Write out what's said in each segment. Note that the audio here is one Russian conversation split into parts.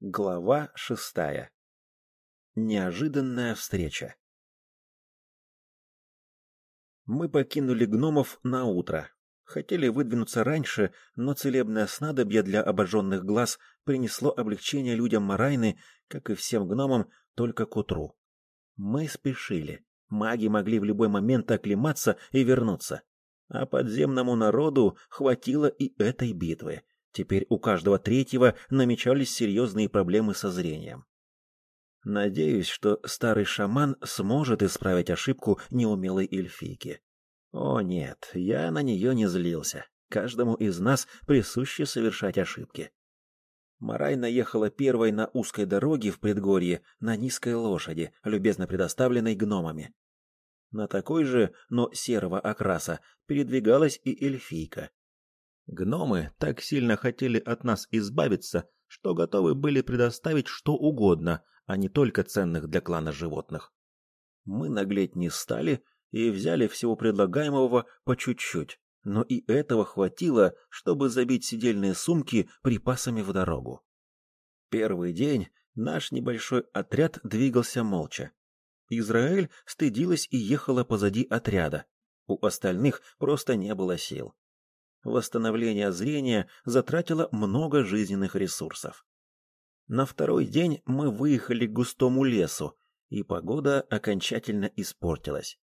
Глава шестая. Неожиданная встреча. Мы покинули гномов на утро. Хотели выдвинуться раньше, но целебное снадобье для обожженных глаз принесло облегчение людям Марайны, как и всем гномам, только к утру. Мы спешили. Маги могли в любой момент оклематься и вернуться. А подземному народу хватило и этой битвы. Теперь у каждого третьего намечались серьезные проблемы со зрением. Надеюсь, что старый шаман сможет исправить ошибку неумелой эльфийки. О нет, я на нее не злился. Каждому из нас присуще совершать ошибки. Марай наехала первой на узкой дороге в предгорье на низкой лошади, любезно предоставленной гномами. На такой же, но серого окраса, передвигалась и эльфийка. Гномы так сильно хотели от нас избавиться, что готовы были предоставить что угодно, а не только ценных для клана животных. Мы наглеть не стали и взяли всего предлагаемого по чуть-чуть, но и этого хватило, чтобы забить сидельные сумки припасами в дорогу. Первый день наш небольшой отряд двигался молча. Израиль стыдилась и ехала позади отряда. У остальных просто не было сил восстановление зрения затратило много жизненных ресурсов. На второй день мы выехали к густому лесу, и погода окончательно испортилась.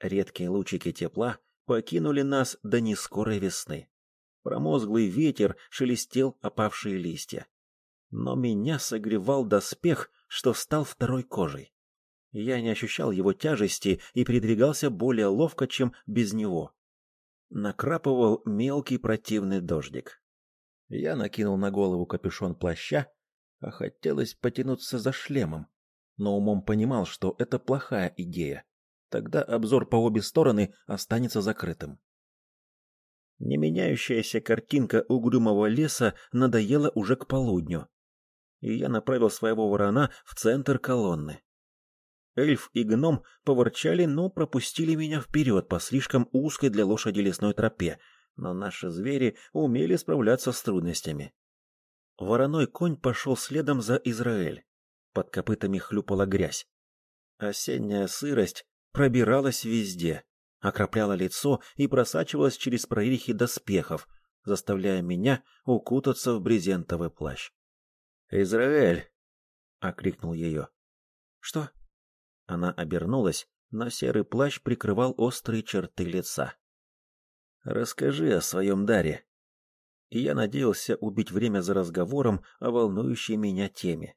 Редкие лучики тепла покинули нас до нескорой весны. Промозглый ветер шелестел опавшие листья. Но меня согревал доспех, что стал второй кожей. Я не ощущал его тяжести и передвигался более ловко, чем без него накрапывал мелкий противный дождик. Я накинул на голову капюшон плаща, а хотелось потянуться за шлемом, но умом понимал, что это плохая идея. Тогда обзор по обе стороны останется закрытым. Не меняющаяся картинка угрюмого леса надоела уже к полудню, и я направил своего ворона в центр колонны. Эльф и гном поворчали, но пропустили меня вперед по слишком узкой для лошади лесной тропе, но наши звери умели справляться с трудностями. Вороной конь пошел следом за Израиль. Под копытами хлюпала грязь. Осенняя сырость пробиралась везде, окропляла лицо и просачивалась через прорехи доспехов, заставляя меня укутаться в брезентовый плащ. «Израиль!» — окликнул ее. «Что?» Она обернулась, но серый плащ прикрывал острые черты лица. «Расскажи о своем даре». И я надеялся убить время за разговором о волнующей меня теме.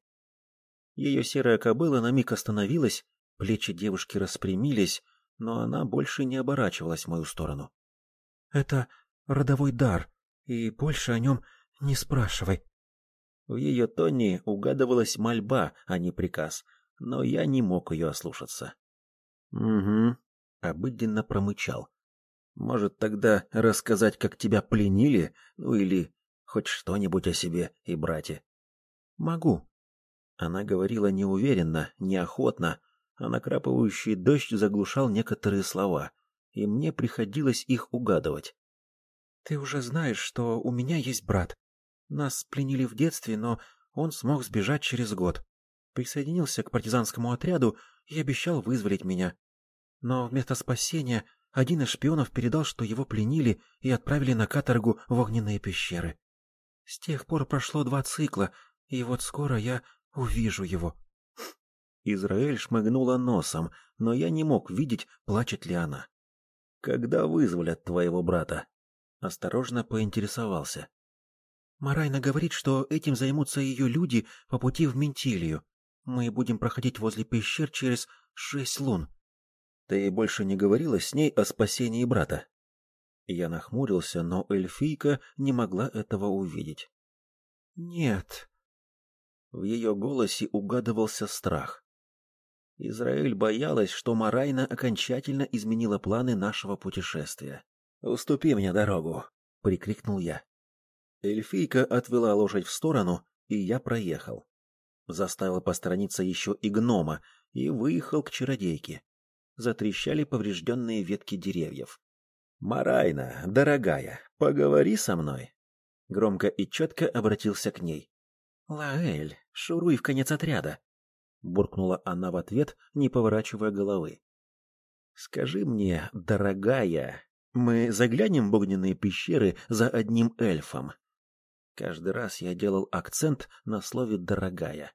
Ее серая кобыла на миг остановилась, плечи девушки распрямились, но она больше не оборачивалась в мою сторону. «Это родовой дар, и больше о нем не спрашивай». В ее тоне угадывалась мольба, а не приказ, но я не мог ее ослушаться. «Угу», — обыденно промычал. «Может, тогда рассказать, как тебя пленили, ну или хоть что-нибудь о себе и брате?» «Могу». Она говорила неуверенно, неохотно, а накрапывающий дождь заглушал некоторые слова, и мне приходилось их угадывать. «Ты уже знаешь, что у меня есть брат. Нас пленили в детстве, но он смог сбежать через год присоединился к партизанскому отряду и обещал вызволить меня. Но вместо спасения один из шпионов передал, что его пленили и отправили на каторгу в огненные пещеры. С тех пор прошло два цикла, и вот скоро я увижу его. Израиль шмыгнула носом, но я не мог видеть, плачет ли она. «Когда вызволят твоего брата?» Осторожно поинтересовался. Марайна говорит, что этим займутся ее люди по пути в Ментилию. Мы будем проходить возле пещер через шесть лун. Ты больше не говорила с ней о спасении брата? Я нахмурился, но эльфийка не могла этого увидеть. Нет. В ее голосе угадывался страх. Израиль боялась, что Марайна окончательно изменила планы нашего путешествия. «Уступи мне дорогу!» — прикрикнул я. Эльфийка отвела лошадь в сторону, и я проехал заставил посторониться еще и гнома и выехал к чародейке. Затрещали поврежденные ветки деревьев. «Марайна, дорогая, поговори со мной!» Громко и четко обратился к ней. Лаэль, шуруй в конец отряда, буркнула она в ответ, не поворачивая головы. Скажи мне, дорогая, мы заглянем в огненные пещеры за одним эльфом. Каждый раз я делал акцент на слове дорогая.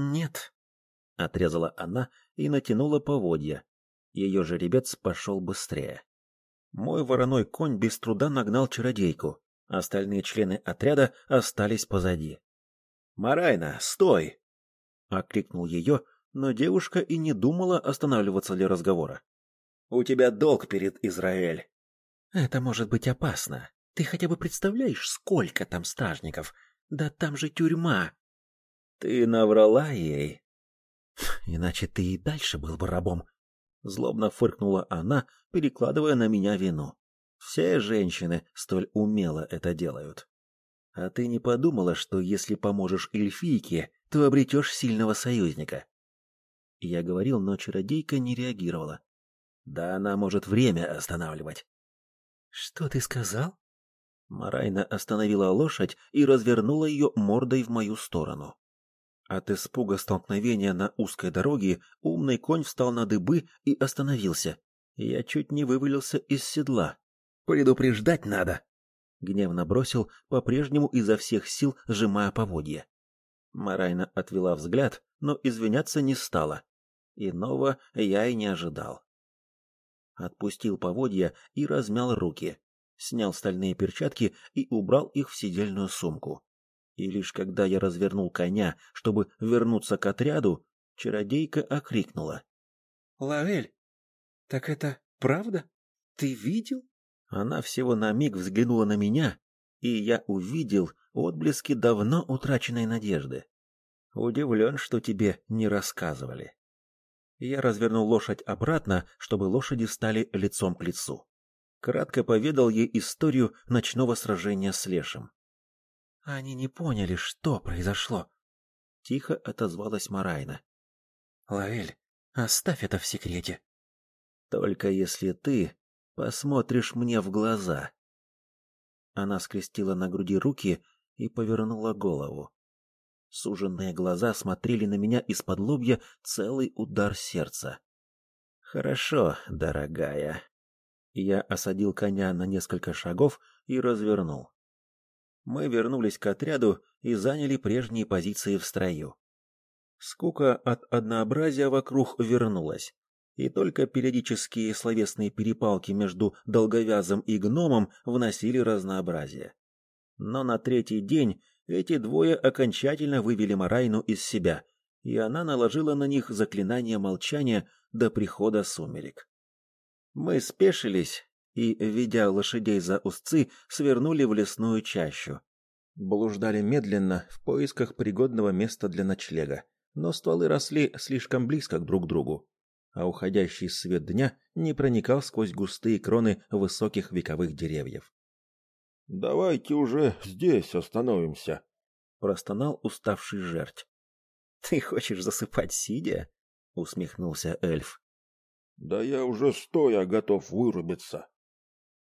Нет, отрезала она и натянула поводья. Ее жеребец пошел быстрее. Мой вороной конь без труда нагнал чародейку. Остальные члены отряда остались позади. «Марайна, стой!» — окликнул ее, но девушка и не думала останавливаться для разговора. «У тебя долг перед Израиль». «Это может быть опасно. Ты хотя бы представляешь, сколько там стражников? Да там же тюрьма!» «Ты наврала ей?» «Иначе ты и дальше был бы рабом», — злобно фыркнула она, перекладывая на меня вину. «Все женщины столь умело это делают». А ты не подумала, что если поможешь эльфийке, то обретешь сильного союзника? Я говорил, но чародейка не реагировала. Да она может время останавливать. Что ты сказал? Марайна остановила лошадь и развернула ее мордой в мою сторону. От испуга столкновения на узкой дороге умный конь встал на дыбы и остановился. Я чуть не вывалился из седла. Предупреждать надо, гневно бросил, по-прежнему изо всех сил сжимая поводья. Марайна отвела взгляд, но извиняться не стала. Иного я и не ожидал. Отпустил поводья и размял руки, снял стальные перчатки и убрал их в сидельную сумку. И лишь когда я развернул коня, чтобы вернуться к отряду, чародейка окрикнула: "Лавель, так это правда? Ты видел?" Она всего на миг взглянула на меня, и я увидел отблески давно утраченной надежды. Удивлен, что тебе не рассказывали. Я развернул лошадь обратно, чтобы лошади стали лицом к лицу. Кратко поведал ей историю ночного сражения с Лешем. Они не поняли, что произошло. Тихо отозвалась Марайна. Лавель, оставь это в секрете. Только если ты посмотришь мне в глаза. Она скрестила на груди руки и повернула голову. Суженные глаза смотрели на меня из-под лобья целый удар сердца. Хорошо, дорогая. Я осадил коня на несколько шагов и развернул. Мы вернулись к отряду и заняли прежние позиции в строю. Скука от однообразия вокруг вернулась и только периодические словесные перепалки между долговязым и гномом вносили разнообразие. Но на третий день эти двое окончательно вывели Марайну из себя, и она наложила на них заклинание молчания до прихода сумерек. Мы спешились и, ведя лошадей за узцы, свернули в лесную чащу. Блуждали медленно в поисках пригодного места для ночлега, но стволы росли слишком близко друг к другу, а уходящий свет дня не проникал сквозь густые кроны высоких вековых деревьев. Давайте уже здесь остановимся, простонал уставший жерть. Ты хочешь засыпать сидя? усмехнулся эльф. Да я уже стоя готов вырубиться.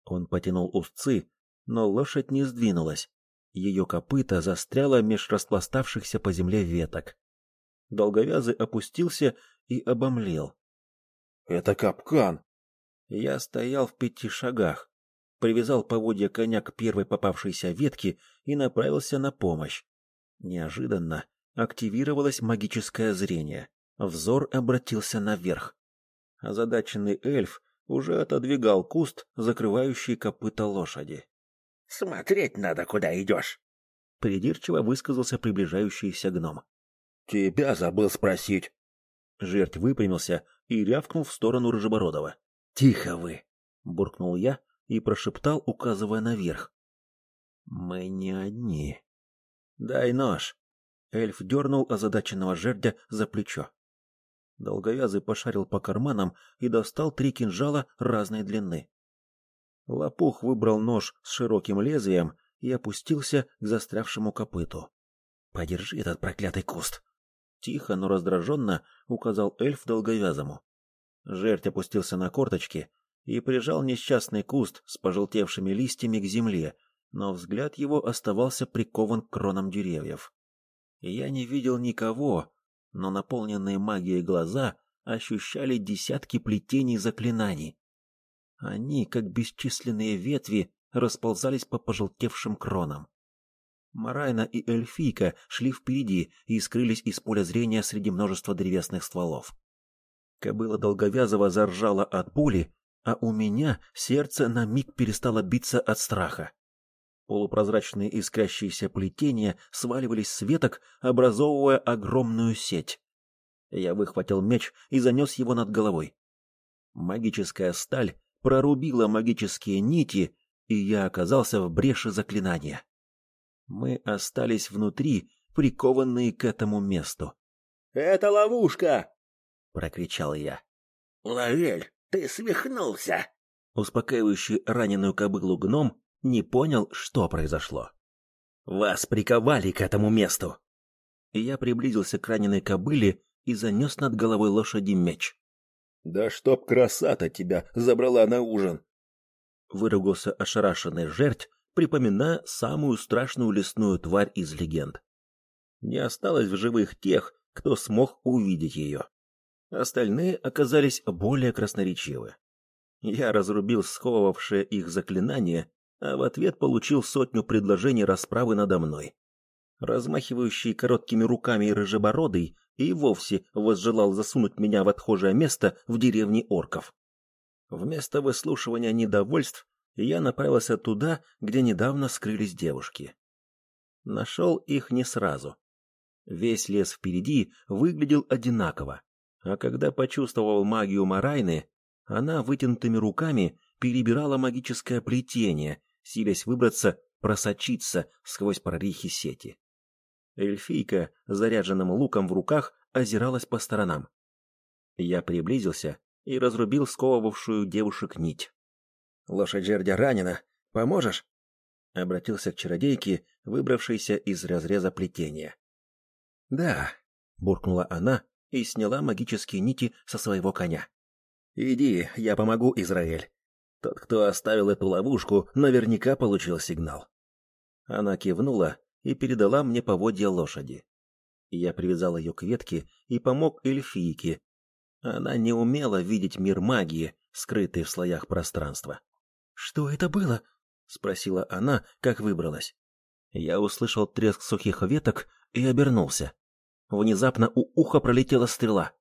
Он потянул узцы, но лошадь не сдвинулась. Ее копыта застряло меж распластавшихся по земле веток. Долговязый опустился и обомлел. Это капкан. Я стоял в пяти шагах, привязал поводья коня к первой попавшейся ветке и направился на помощь. Неожиданно активировалось магическое зрение. Взор обратился наверх. Озадаченный эльф уже отодвигал куст, закрывающий копыта лошади. «Смотреть надо, куда идешь!» Придирчиво высказался приближающийся гном. «Тебя забыл спросить!» Жертв выпрямился и рявкнул в сторону Рыжебородова. «Тихо вы!» — буркнул я и прошептал, указывая наверх. «Мы не одни». «Дай нож!» Эльф дернул озадаченного жердя за плечо. Долговязый пошарил по карманам и достал три кинжала разной длины. Лопух выбрал нож с широким лезвием и опустился к застрявшему копыту. «Подержи этот проклятый куст!» Тихо, но раздраженно указал эльф долговязому. Жерть опустился на корточки и прижал несчастный куст с пожелтевшими листьями к земле, но взгляд его оставался прикован к кронам деревьев. Я не видел никого, но наполненные магией глаза ощущали десятки плетений заклинаний. Они, как бесчисленные ветви, расползались по пожелтевшим кронам. Марайна и эльфийка шли впереди и скрылись из поля зрения среди множества древесных стволов. Кобыла долговязого заржала от боли, а у меня сердце на миг перестало биться от страха. Полупрозрачные искрящиеся плетения сваливались с веток, образовывая огромную сеть. Я выхватил меч и занес его над головой. Магическая сталь прорубила магические нити, и я оказался в бреше заклинания. Мы остались внутри, прикованные к этому месту. «Это ловушка!» — прокричал я. «Лавель, ты свихнулся!» Успокаивающий раненую кобылу гном не понял, что произошло. «Вас приковали к этому месту!» Я приблизился к раненой кобыле и занес над головой лошади меч. Да чтоб красота тебя забрала на ужин. Выругался ошарашенный жерть, припоминая самую страшную лесную тварь из легенд. Не осталось в живых тех, кто смог увидеть ее. Остальные оказались более красноречивы. Я разрубил сковывавшее их заклинание, а в ответ получил сотню предложений расправы надо мной. Размахивающий короткими руками рыжебородый и вовсе возжелал засунуть меня в отхожее место в деревне орков. Вместо выслушивания недовольств я направился туда, где недавно скрылись девушки. Нашел их не сразу. Весь лес впереди выглядел одинаково, а когда почувствовал магию Марайны, она вытянутыми руками перебирала магическое плетение, силясь выбраться, просочиться сквозь прорехи сети. Эльфийка, заряженным луком в руках, озиралась по сторонам. Я приблизился и разрубил сковывавшую девушек нить. «Лошадь жердя ранена. Поможешь?» Обратился к чародейке, выбравшейся из разреза плетения. «Да», — буркнула она и сняла магические нити со своего коня. «Иди, я помогу, Израиль. Тот, кто оставил эту ловушку, наверняка получил сигнал». Она кивнула и передала мне поводья лошади. Я привязал ее к ветке и помог эльфийке. Она не умела видеть мир магии, скрытый в слоях пространства. «Что это было?» — спросила она, как выбралась. Я услышал треск сухих веток и обернулся. Внезапно у уха пролетела стрела.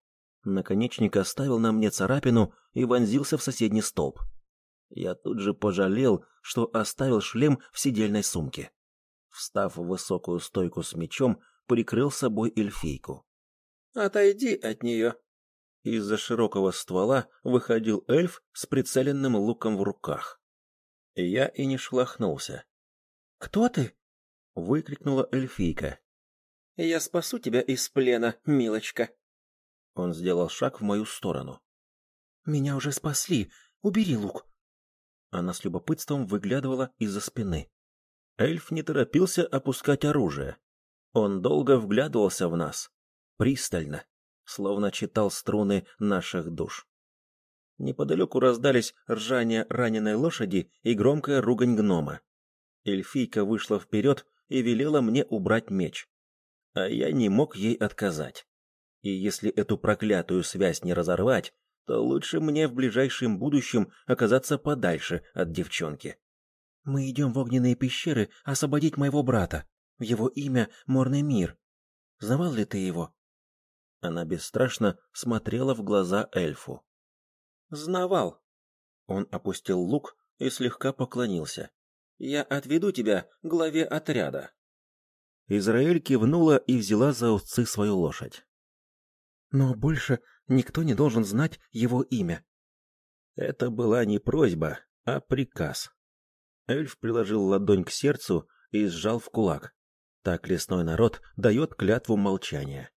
Наконечник оставил на мне царапину и вонзился в соседний столб. Я тут же пожалел, что оставил шлем в сидельной сумке. Встав в высокую стойку с мечом, прикрыл собой эльфийку. «Отойди от нее!» Из-за широкого ствола выходил эльф с прицеленным луком в руках. Я и не шлахнулся. «Кто ты?» — выкрикнула эльфийка. «Я спасу тебя из плена, милочка!» Он сделал шаг в мою сторону. «Меня уже спасли. Убери лук!» Она с любопытством выглядывала из-за спины. Эльф не торопился опускать оружие. Он долго вглядывался в нас, пристально, словно читал струны наших душ. Неподалеку раздались ржание раненой лошади и громкая ругань гнома. Эльфийка вышла вперед и велела мне убрать меч. А я не мог ей отказать. И если эту проклятую связь не разорвать, то лучше мне в ближайшем будущем оказаться подальше от девчонки. Мы идем в огненные пещеры освободить моего брата. Его имя Морный Мир. Знавал ли ты его? Она бесстрашно смотрела в глаза эльфу. Знавал. Он опустил лук и слегка поклонился. Я отведу тебя к главе отряда. Израиль кивнула и взяла за усы свою лошадь. Но больше никто не должен знать его имя. Это была не просьба, а приказ. Эльф приложил ладонь к сердцу и сжал в кулак. Так лесной народ дает клятву молчания.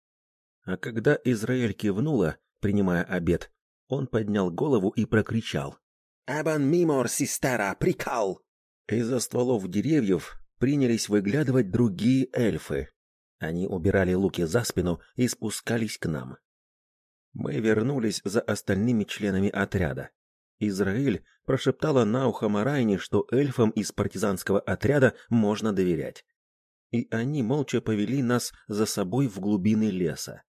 А когда Израиль кивнула, принимая обед, он поднял голову и прокричал. «Абан мимор систера, прикал!» Из-за стволов деревьев принялись выглядывать другие эльфы. Они убирали луки за спину и спускались к нам. Мы вернулись за остальными членами отряда. Израиль прошептала на ухо Марайне, что эльфам из партизанского отряда можно доверять. и они молча повели нас за собой в глубины леса.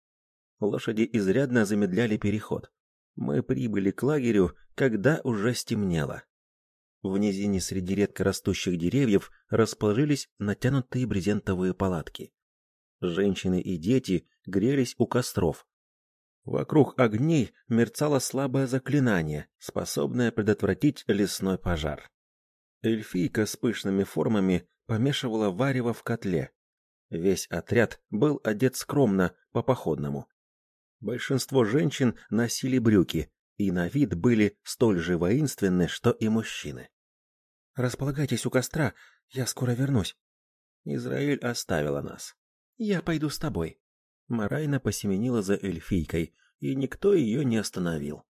Лошади изрядно замедляли переход. Мы прибыли к лагерю, когда уже стемнело. В низине среди редко растущих деревьев расположились натянутые брезентовые палатки. Женщины и дети грелись у костров. Вокруг огней мерцало слабое заклинание, способное предотвратить лесной пожар. Эльфийка с пышными формами помешивала варево в котле. Весь отряд был одет скромно, по-походному. Большинство женщин носили брюки и на вид были столь же воинственны, что и мужчины. «Располагайтесь у костра, я скоро вернусь». Израиль оставила нас. «Я пойду с тобой». Марайна посеменила за эльфийкой, и никто ее не остановил.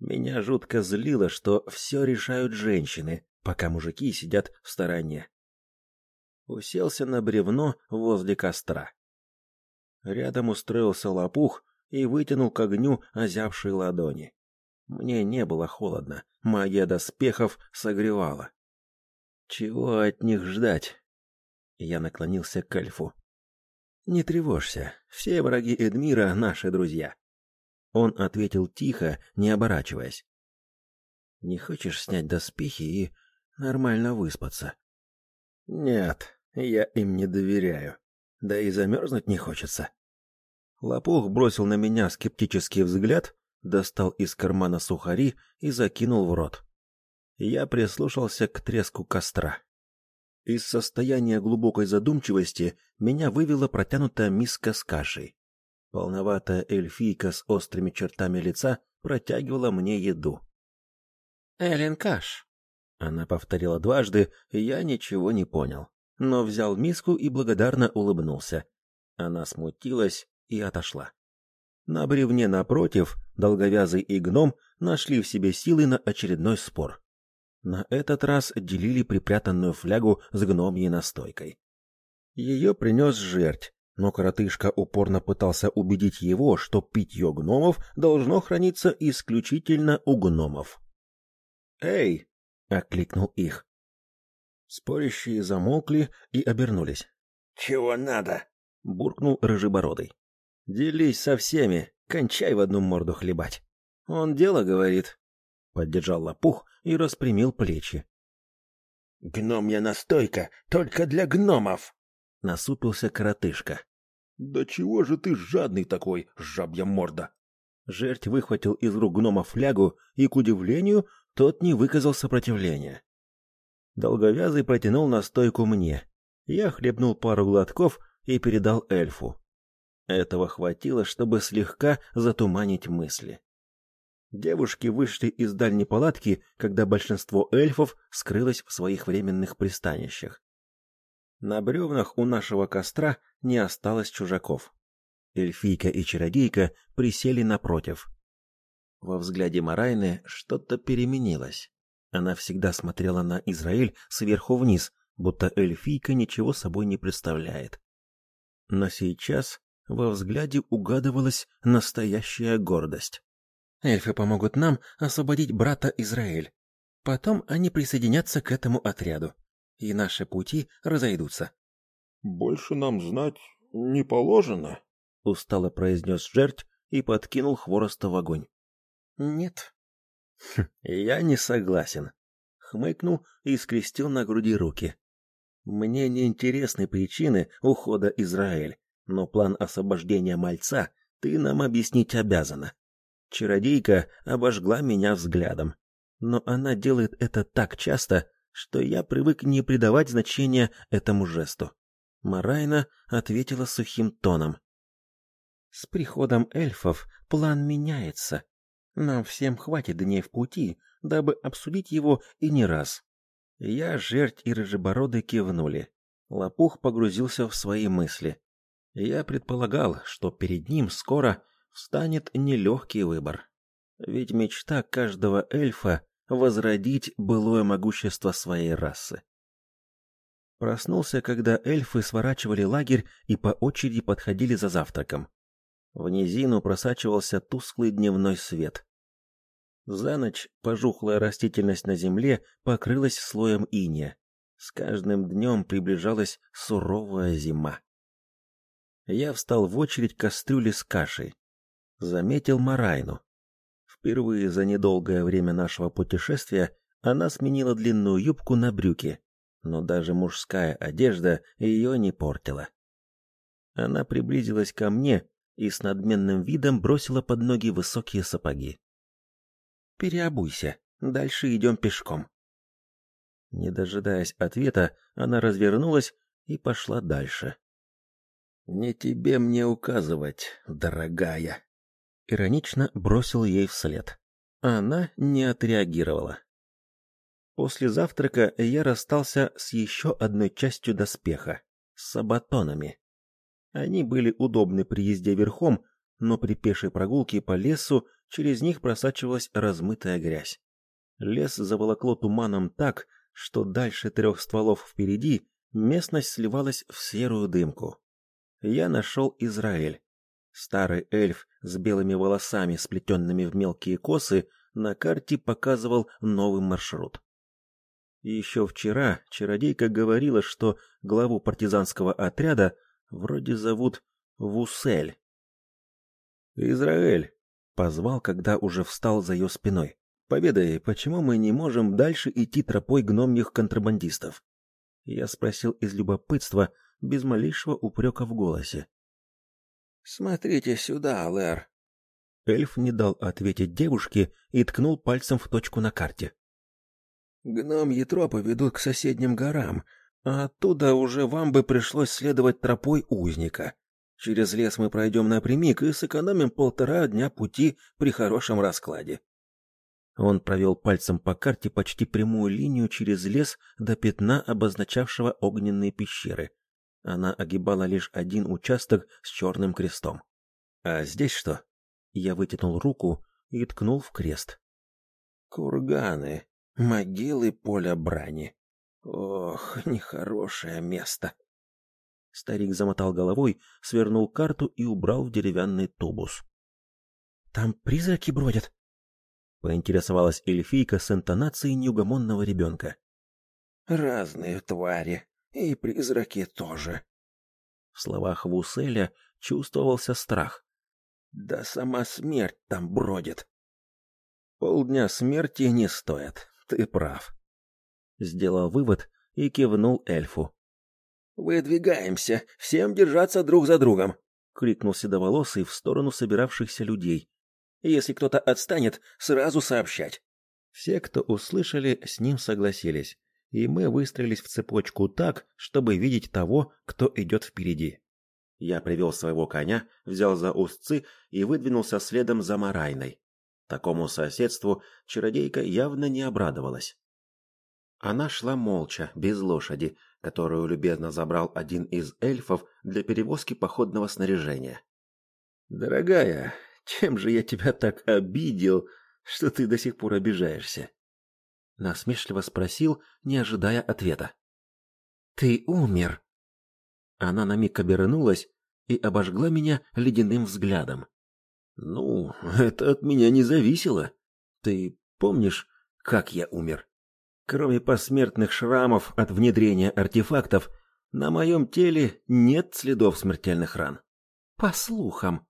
Меня жутко злило, что все решают женщины, пока мужики сидят в стороне. Уселся на бревно возле костра. Рядом устроился лопух и вытянул к огню озябшие ладони. Мне не было холодно, магия доспехов согревала. Чего от них ждать? Я наклонился к эльфу. Не тревожься, все враги Эдмира наши друзья. Он ответил тихо, не оборачиваясь. Не хочешь снять доспехи и нормально выспаться? Нет, я им не доверяю. Да и замерзнуть не хочется. Лопух бросил на меня скептический взгляд, достал из кармана сухари и закинул в рот. Я прислушался к треску костра. Из состояния глубокой задумчивости меня вывела протянутая миска с кашей. Полноватая эльфийка с острыми чертами лица протягивала мне еду. «Элен Каш», — она повторила дважды, и я ничего не понял, но взял миску и благодарно улыбнулся. Она смутилась и отошла. На бревне напротив долговязый и гном нашли в себе силы на очередной спор. На этот раз делили припрятанную флягу с гномьей настойкой. Ее принес жерть, но коротышка упорно пытался убедить его, что питье гномов должно храниться исключительно у гномов. «Эй!» — окликнул их. Спорящие замолкли и обернулись. «Чего надо?» — буркнул Рыжебородый. Делись со всеми, кончай в одну морду хлебать. Он дело говорит. Поддержал лопух и распрямил плечи. Гномья настойка только для гномов. Насупился коротышка. Да чего же ты жадный такой, жабья морда? Жерть выхватил из рук гнома флягу, и, к удивлению, тот не выказал сопротивления. Долговязый протянул настойку мне. Я хлебнул пару глотков и передал эльфу. Этого хватило, чтобы слегка затуманить мысли. Девушки вышли из дальней палатки, когда большинство эльфов скрылось в своих временных пристанищах. На бревнах у нашего костра не осталось чужаков. Эльфийка и чародейка присели напротив. Во взгляде Марайны что-то переменилось. Она всегда смотрела на Израиль сверху вниз, будто эльфийка ничего собой не представляет. Но сейчас во взгляде угадывалась настоящая гордость. Эльфы помогут нам освободить брата Израиль. Потом они присоединятся к этому отряду, и наши пути разойдутся. Больше нам знать не положено, устало произнес жерть и подкинул хвороста в огонь. Нет. «Хм, я не согласен, хмыкнул и скрестил на груди руки. Мне не интересны причины ухода Израиль но план освобождения мальца ты нам объяснить обязана. Чародейка обожгла меня взглядом, но она делает это так часто, что я привык не придавать значения этому жесту. Марайна ответила сухим тоном. С приходом эльфов план меняется. Нам всем хватит дней в пути, дабы обсудить его и не раз. Я, жерть и рыжебородый кивнули. Лопух погрузился в свои мысли. Я предполагал, что перед ним скоро встанет нелегкий выбор. Ведь мечта каждого эльфа — возродить былое могущество своей расы. Проснулся, когда эльфы сворачивали лагерь и по очереди подходили за завтраком. В низину просачивался тусклый дневной свет. За ночь пожухлая растительность на земле покрылась слоем иния. С каждым днем приближалась суровая зима. Я встал в очередь к с кашей. Заметил Марайну. Впервые за недолгое время нашего путешествия она сменила длинную юбку на брюки, но даже мужская одежда ее не портила. Она приблизилась ко мне и с надменным видом бросила под ноги высокие сапоги. «Переобуйся, дальше идем пешком». Не дожидаясь ответа, она развернулась и пошла дальше. «Не тебе мне указывать, дорогая», — иронично бросил ей вслед. Она не отреагировала. После завтрака я расстался с еще одной частью доспеха — сабатонами. Они были удобны при езде верхом, но при пешей прогулке по лесу через них просачивалась размытая грязь. Лес заволокло туманом так, что дальше трех стволов впереди местность сливалась в серую дымку. Я нашел Израиль. Старый эльф с белыми волосами, сплетенными в мелкие косы, на карте показывал новый маршрут. Еще вчера чародейка говорила, что главу партизанского отряда вроде зовут Вусель. Израиль позвал, когда уже встал за ее спиной. Поведай, почему мы не можем дальше идти тропой гномьих контрабандистов? Я спросил из любопытства, без малейшего упрека в голосе. Смотрите сюда, Лэр. Эльф не дал ответить девушке и ткнул пальцем в точку на карте. Гномьи тропы ведут к соседним горам, а оттуда уже вам бы пришлось следовать тропой узника. Через лес мы пройдем напрямик и сэкономим полтора дня пути при хорошем раскладе. Он провел пальцем по карте почти прямую линию через лес до пятна, обозначавшего огненные пещеры. Она огибала лишь один участок с черным крестом. А здесь что? Я вытянул руку и ткнул в крест. Курганы, могилы поля брани. Ох, нехорошее место. Старик замотал головой, свернул карту и убрал в деревянный тубус. Там призраки бродят, поинтересовалась эльфийка с интонацией неугомонного ребенка. Разные твари, и призраки тоже. В словах Вуселя чувствовался страх. Да сама смерть там бродит. Полдня смерти не стоит, ты прав. Сделал вывод и кивнул эльфу. «Выдвигаемся, всем держаться друг за другом!» — крикнул седоволосый в сторону собиравшихся людей. «Если кто-то отстанет, сразу сообщать!» Все, кто услышали, с ним согласились и мы выстроились в цепочку так, чтобы видеть того, кто идет впереди. Я привел своего коня, взял за узцы и выдвинулся следом за Марайной. Такому соседству чародейка явно не обрадовалась. Она шла молча, без лошади, которую любезно забрал один из эльфов для перевозки походного снаряжения. «Дорогая, чем же я тебя так обидел, что ты до сих пор обижаешься?» Насмешливо спросил, не ожидая ответа. Ты умер. Она на миг обернулась и обожгла меня ледяным взглядом. Ну, это от меня не зависело. Ты помнишь, как я умер? Кроме посмертных шрамов от внедрения артефактов, на моем теле нет следов смертельных ран. По слухам.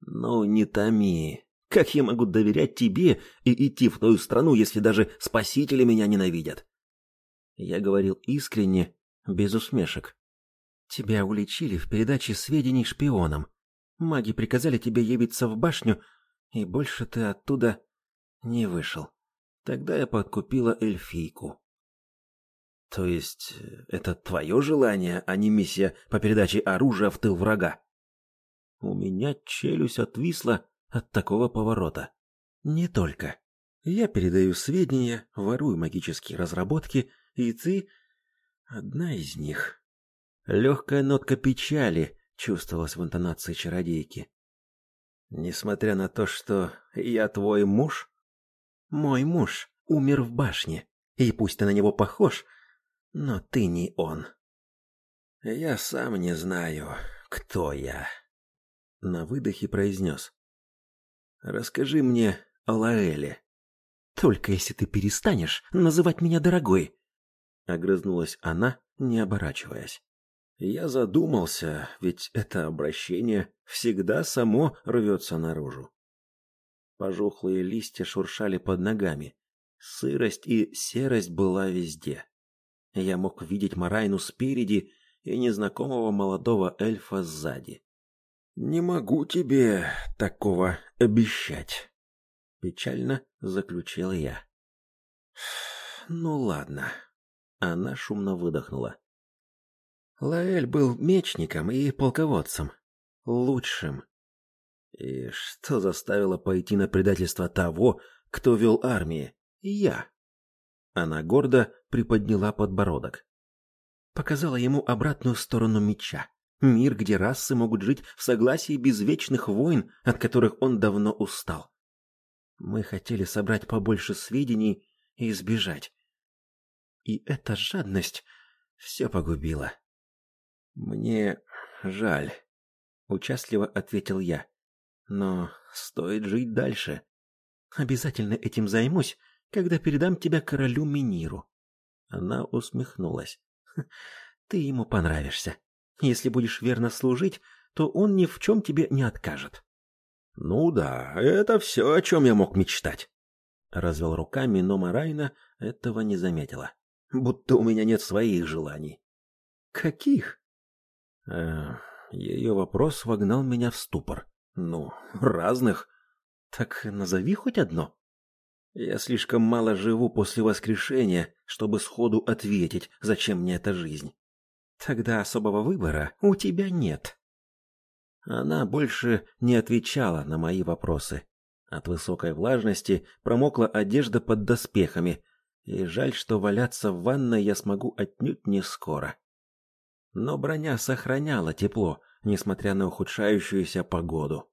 Ну, не томи. Как я могу доверять тебе и идти в твою страну, если даже спасители меня ненавидят? Я говорил искренне, без усмешек. Тебя уличили в передаче сведений шпионам. Маги приказали тебе явиться в башню, и больше ты оттуда не вышел. Тогда я подкупила эльфийку. То есть это твое желание, а не миссия по передаче оружия в тыл врага? У меня челюсть отвисла от такого поворота. Не только. Я передаю сведения, ворую магические разработки, и ты одна из них. Легкая нотка печали чувствовалась в интонации чародейки. Несмотря на то, что я твой муж, мой муж умер в башне, и пусть ты на него похож, но ты не он. Я сам не знаю, кто я. На выдохе произнес. Расскажи мне о Лаэле. Только если ты перестанешь называть меня дорогой. огрызнулась она, не оборачиваясь. Я задумался, ведь это обращение всегда само рвется наружу. Пожухлые листья шуршали под ногами. Сырость и серость была везде. Я мог видеть Марайну спереди и незнакомого молодого эльфа сзади. Не могу тебе такого обещать, печально заключил я. Ну ладно. Она шумно выдохнула. Лаэль был мечником и полководцем, лучшим. И что заставило пойти на предательство того, кто вел армии? Я. Она гордо приподняла подбородок. Показала ему обратную сторону меча. Мир, где расы могут жить в согласии без вечных войн, от которых он давно устал. Мы хотели собрать побольше сведений и избежать. И эта жадность все погубила. Мне жаль, участливо ответил я. Но стоит жить дальше. Обязательно этим займусь, когда передам тебя королю Миниру. Она усмехнулась. Ты ему понравишься. Если будешь верно служить, то он ни в чем тебе не откажет. Ну да, это все, о чем я мог мечтать. Развел руками, но Марайна этого не заметила. Будто у меня нет своих желаний. Каких? Ее вопрос вогнал меня в ступор. Ну, разных. Так назови хоть одно. Я слишком мало живу после воскрешения, чтобы сходу ответить, зачем мне эта жизнь. Тогда особого выбора у тебя нет. Она больше не отвечала на мои вопросы. От высокой влажности промокла одежда под доспехами, и жаль, что валяться в ванной я смогу отнюдь не скоро. Но броня сохраняла тепло, несмотря на ухудшающуюся погоду.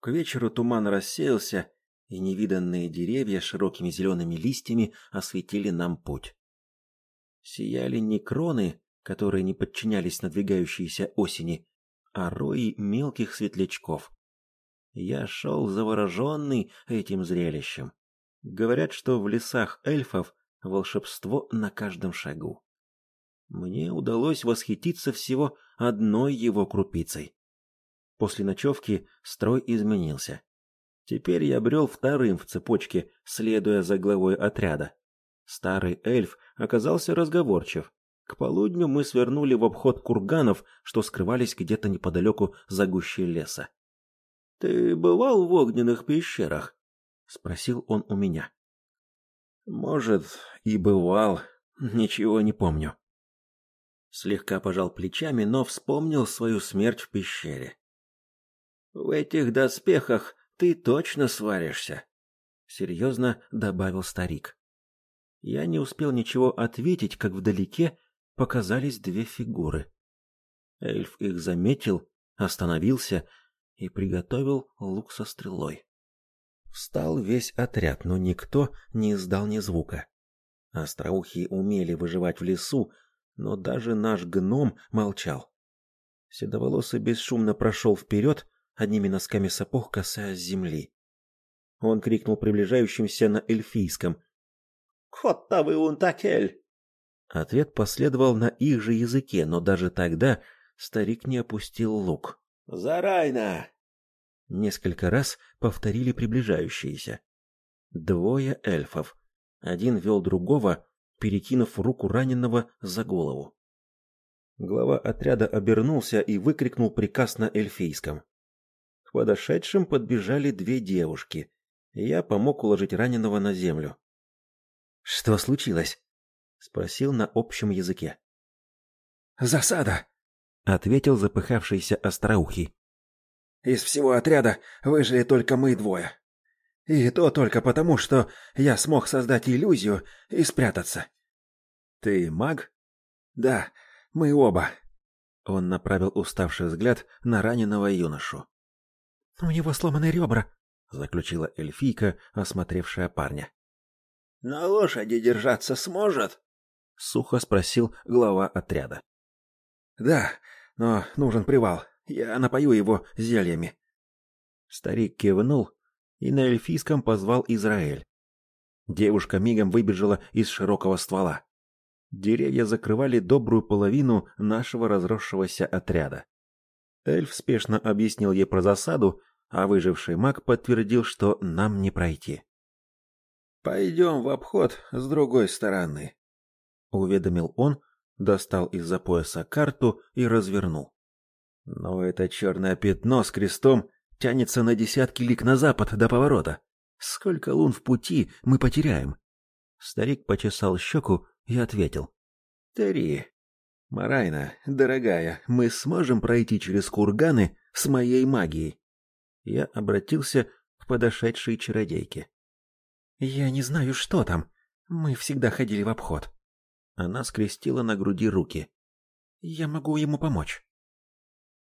К вечеру туман рассеялся, и невиданные деревья с широкими зелеными листьями осветили нам путь. Сияли не кроны, которые не подчинялись надвигающейся осени, а рои мелких светлячков. Я шел завороженный этим зрелищем. Говорят, что в лесах эльфов волшебство на каждом шагу. Мне удалось восхититься всего одной его крупицей. После ночевки строй изменился. Теперь я брел вторым в цепочке, следуя за главой отряда. Старый эльф оказался разговорчив. К полудню мы свернули в обход курганов, что скрывались где-то неподалеку за гущей леса. — Ты бывал в огненных пещерах? — спросил он у меня. — Может, и бывал, ничего не помню. Слегка пожал плечами, но вспомнил свою смерть в пещере. — В этих доспехах ты точно сваришься, серьезно добавил старик. Я не успел ничего ответить, как вдалеке показались две фигуры. Эльф их заметил, остановился и приготовил лук со стрелой. Встал весь отряд, но никто не издал ни звука. Остроухие умели выживать в лесу, но даже наш гном молчал. Седоволосый бесшумно прошел вперед, одними носками сапог касаясь земли. Он крикнул приближающимся на эльфийском: "Котта вы унтакель!" Ответ последовал на их же языке, но даже тогда старик не опустил лук. "Зарайна!" Несколько раз повторили приближающиеся. Двое эльфов. Один вел другого, перекинув руку раненого за голову. Глава отряда обернулся и выкрикнул приказ на эльфийском подошедшим подбежали две девушки. Я помог уложить раненого на землю. Что случилось? Спросил на общем языке. Засада, ответил запыхавшийся остроухий. Из всего отряда выжили только мы двое. И то только потому, что я смог создать иллюзию и спрятаться. Ты маг? Да, мы оба. Он направил уставший взгляд на раненого юношу. У него сломаны ребра», — заключила эльфийка, осмотревшая парня. На лошади держаться сможет? Сухо спросил глава отряда. Да, но нужен привал. Я напою его зельями. Старик кивнул и на эльфийском позвал Израиль. Девушка мигом выбежала из широкого ствола. Деревья закрывали добрую половину нашего разросшегося отряда. Эльф спешно объяснил ей про засаду, а выживший маг подтвердил, что нам не пройти. «Пойдем в обход с другой стороны», — уведомил он, достал из-за пояса карту и развернул. Но это черное пятно с крестом тянется на десятки лик на запад до поворота. Сколько лун в пути мы потеряем? Старик почесал щеку и ответил. Три. Марайна, дорогая, мы сможем пройти через курганы с моей магией. Я обратился к подошедшей чародейке. Я не знаю, что там. Мы всегда ходили в обход. Она скрестила на груди руки. Я могу ему помочь.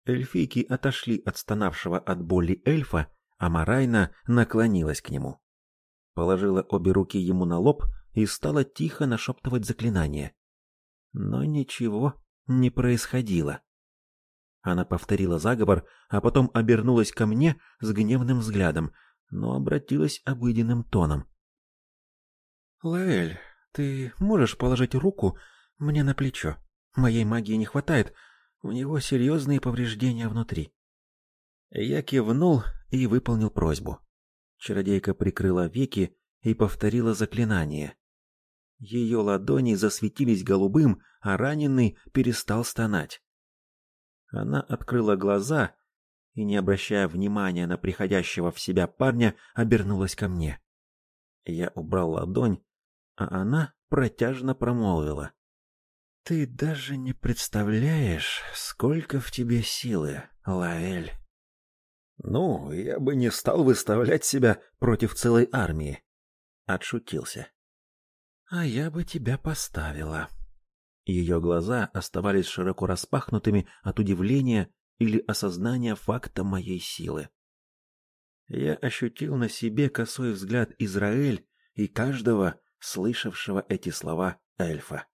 Эльфийки отошли от стонавшего от боли эльфа, а Марайна наклонилась к нему. Положила обе руки ему на лоб и стала тихо нашептывать заклинание. Но ничего не происходило. Она повторила заговор, а потом обернулась ко мне с гневным взглядом, но обратилась обыденным тоном. «Лаэль, ты можешь положить руку мне на плечо? Моей магии не хватает, у него серьезные повреждения внутри. Я кивнул и выполнил просьбу. Чародейка прикрыла веки и повторила заклинание. Ее ладони засветились голубым, а раненый перестал стонать. Она открыла глаза и, не обращая внимания на приходящего в себя парня, обернулась ко мне. Я убрал ладонь, а она протяжно промолвила. Ты даже не представляешь, сколько в тебе силы, Лаэль. Ну, я бы не стал выставлять себя против целой армии, отшутился. А я бы тебя поставила. Ее глаза оставались широко распахнутыми от удивления или осознания факта моей силы. Я ощутил на себе косой взгляд Израиль и каждого, слышавшего эти слова эльфа.